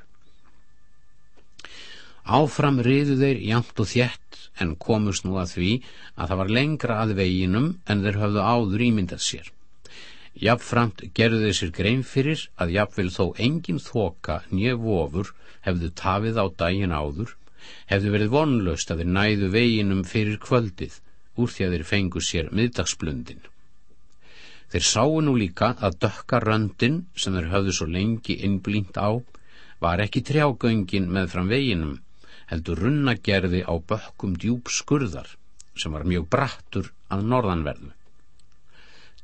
Áfram riðu þeir jamt og þjett en komust nú að því að það var lengra að veginum en þeir höfðu áður ímyndað sér. Jafnframt gerðu þeir sér grein fyrir að jafnvel þó engin þoka njög vofur hefðu tafið á daginn áður, hefðu verið vonlaust að þeir næðu veginum fyrir kvöldið úr því að þeir fengu sér miðdagsblundin. Þeir sáu nú líka að dökka röndin sem þeir höfðu svo lengi innblínt á var ekki trjágöngin með fram veginum heldur runnagerði á bökkum djúb skurðar sem var mjög brattur að norðanverðu.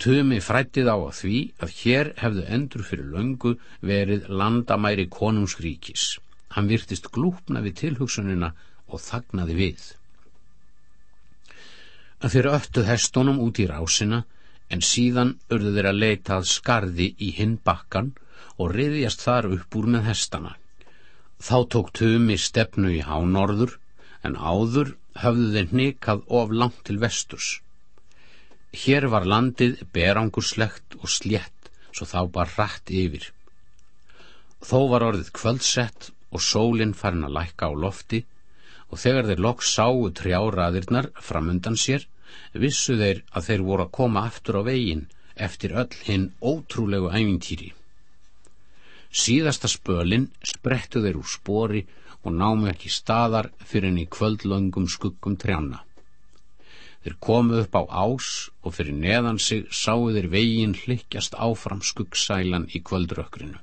Tumi frættið á að því að hér hefðu endur fyrir löngu verið landamæri konungsríkis. Hann virtist glúpna við tilhugsunina og þagnaði við. Að þeir öttuð hestónum út í rásina en síðan urðu þeir að leita að skarði í hinn bakkan og riðjast þar upp úr með hestana. Þá tók tumi stefnu í hánorður en áður höfðu þeir hnikað of langt til vesturs. Hér var landið berangurslegt og slétt svo þá bara rætt yfir. Þó var orðið kvöldsett og sólinn farin að lækka á lofti og þegar þeir lokk sáu trjáraðirnar framundan sér vissu þeir að þeir voru að koma aftur á veginn eftir öll hinn ótrúlegu ævintýri. Síðasta spölin sprettu þeir úr spori og námu ekki staðar fyrir henni kvöldlöngum skuggum trjána. Þeir komu upp á ás og fyrir neðan sig sáu þeir veginn hlikkjast áfram skuggsælan í kvöldrökkrinu.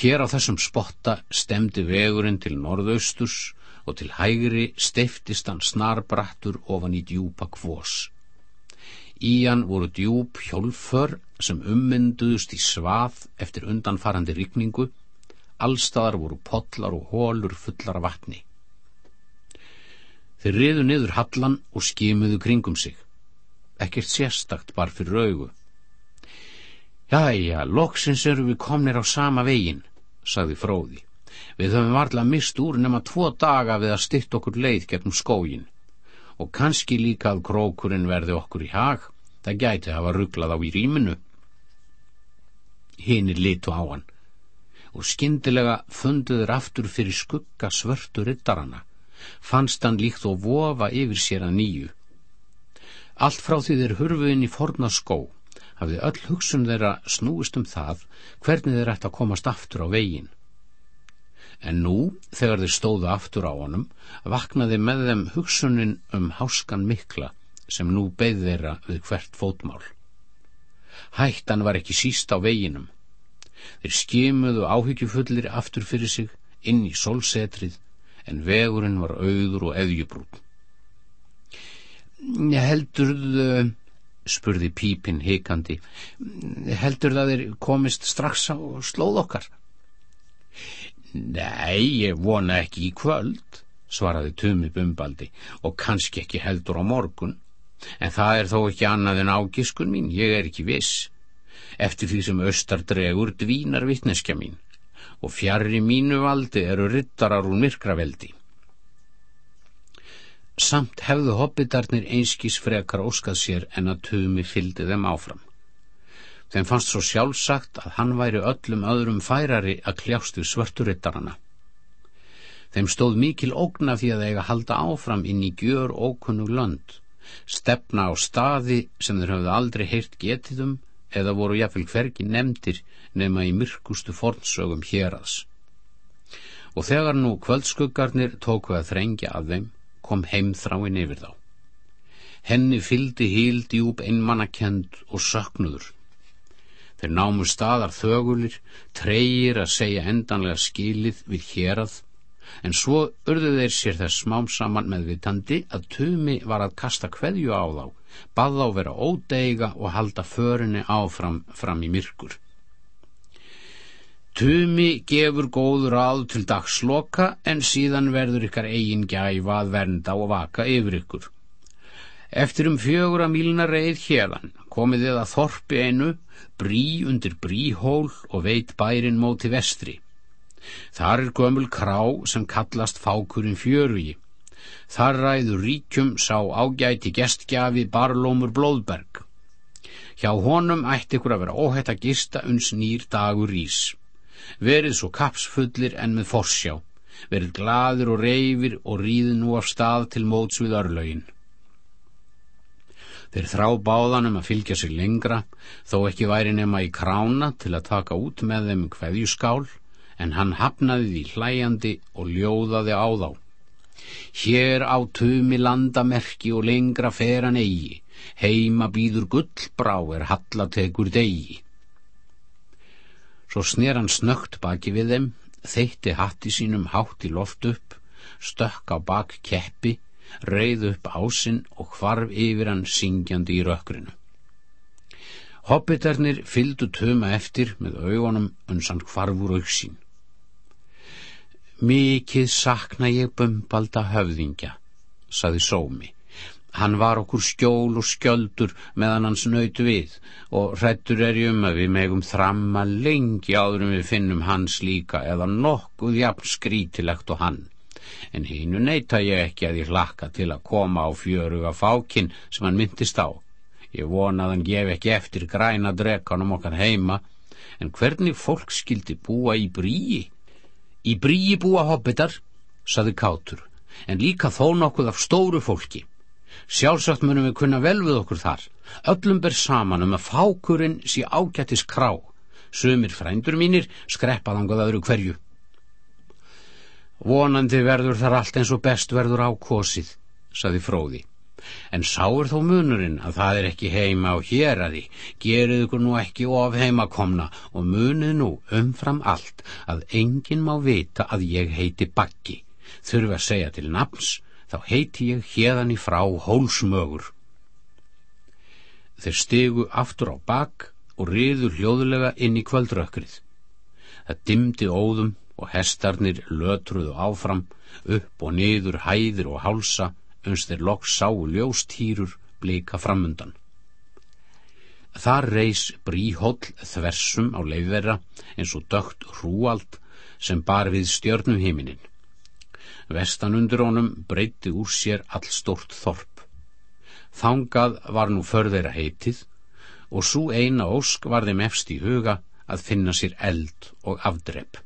Hér á þessum spotta stemdi vegurinn til norðausturs og til hægri steiftist hann snarbrattur ofan í djúpa kvós. Í hann voru djúb hjólför sem ummynduðust í svað eftir undanfarandi rikningu, allstaðar voru potlar og hólur fullar af vatni. Þeir riðu niður hallan og skimuðu kringum sig. Ekkert sérstakt bar fyrir augu. Jæja, loksins eru við komnir á sama veginn, sagði fróði. Við höfum varlega mist úr nema tvo daga við að stytt okkur leið gegnum skógin og kannski líka að krókurinn verði okkur í hag, það gæti hafa rugglað á í rýminu. Hinnir litu á hann og skindilega funduður aftur fyrir skugga svörtu rittarana, fannst hann líkt og vofa yfir sér að nýju. Allt frá því þeir hurfuinn í forna skó, hafði öll hugsun þeirra snúist um það hvernig þeir ætti að komast aftur á veginn en nú, þegar þeir stóðu aftur á honum, vaknaði með þeim hugsunin um háskan mikla sem nú beð þeirra við hvert fótmál. Hættan var ekki síst á veginum. Þeir skimuðu áhyggjufullir aftur fyrir sig inn í solsetrið en vegurinn var auður og eðjubrún. Heldur þau, spurði pípinn hikandi, heldur það þeir komist strax á slóð okkar? Nei, ég vona ekki í kvöld, svaraði Tumi Bumbaldi, og kannski ekki heldur á morgun. En það er þó ekki annað en ágiskun mín, ég er ekki viss. Eftir því sem austar dregur dvínar vittneskja mín, og fjarr í mínu valdi eru ryttarar úr myrkraveldi. Samt hefðu hobbitarnir einskís frekar óskað sér en að Tumi fyldi þeim áfram. Þeim fannst svo sjálfsagt að hann væri öllum öðrum færari að kljást við svörturittarana. Þeim stóð mikil ógna því að eiga halda áfram inn í gjör ókunnug lönd, stefna á staði sem þeir hafði aldrei heyrt getið um eða voru jáfnvel hvergi nefndir nema í myrkustu fornsögum hérads. Og þegar nú kvöldskuggarnir tóku að þrengja að þeim, kom heimþráin yfir þá. Henni fyldi híld djúb einmannakend og söknuður Þeir námu staðar þögulir, treyir að segja endanlega skilið við hérað, en svo urðu þeir sér þess smám saman meðvitandi að Tumi var að kasta kveðju á þá, bað þá vera ódeiga og halda förinni áfram fram í myrkur. Tumi gefur góður áð til dagsloka en síðan verður ykkar eigin gæfa að vernda og vaka yfir ykkur. Eftir um fjögur að mílna reið hérðan komið þið að þorpi einu, brí undir bríhól og veit bærin móti vestri. Þar er gömul krá sem kallast fákurinn fjörugi, Þar ræður ríkjum sá ágæti gestgjafi Barlómur Blóðberg. Hjá honum ætti ykkur að vera óhætt að gista uns nýr dagur ís. Verið svo kapsfullir en með forsjá. Verið gladur og reyfir og ríði nú af stað til móts við örlögin. Þeir þrá báðanum að fylgja sig lengra, þó ekki væri nema í krána til að taka út með þeim hverjuskál, en hann hafnaði því hlæjandi og ljóðaði á þá. Hér á tumi landamerki og lengra fer hann eigi, heima býður gullbrá er hallatekur degi. Svo sner hann snögt baki við þeim, þeitti hatti sínum hátt í loft upp, stökk á bak keppi reið upp ásinn og hvarf yfir hann syngjandi í rökkrinu. Hobbitarnir fyldu töma eftir með augunum unsan hvarfur auksín. Mikið sakna ég bumbalda höfðingja, saði Sómi. Hann var okkur skjól og skjöldur meðan hans nöytu við og hrettur er ég um að við megum þramma lengi áður en við finnum hans líka eða nokkuð jafn skrítilegt og hann en hínu neyta ég ekki að ég hlakka til að koma á fjöruga fákinn sem hann myndist á. Ég vona að hann gef ekki eftir græna drekanum okkar heima, en hvernig fólk skildi búa í bríi? Í bríi búa hobbitar, saði Kátur, en líka þó nokkuð af stóru fólki. Sjálfsagt munum við kunna vel við okkur þar. Öllum ber saman um að fákurinn sé ágættis krá. Sumir frændur mínir skreppaðangað öðru hverju. Vonandi verður þar allt eins og best verður ákosið, saði fróði. En sáur þó munurinn að það er ekki heima á hér að því, gerið ykkur nú ekki of heimakomna og munið nú umfram allt að enginn má vita að ég heiti Baggi. Þurfi að segja til nafns, þá heiti ég hérðan í frá hólsmögur. Þeir stegu aftur á bak og riður hljóðulega inn í kvöldrökkrið. Það dimdi óðum og hestarnir lötruðu áfram upp og niður hæðir og hálsa uns þeir loks sáu ljóstýrur blika framundan. Þar reys bríhóll þversum á leifverra eins og dögt hrúald sem bar við stjörnum heiminin. Vestan undir honum breyti úr sér all stort þorp. Þangað var nú förðeira heitið og svo eina ósk var þeim efst í huga að finna sér eld og afdrepp.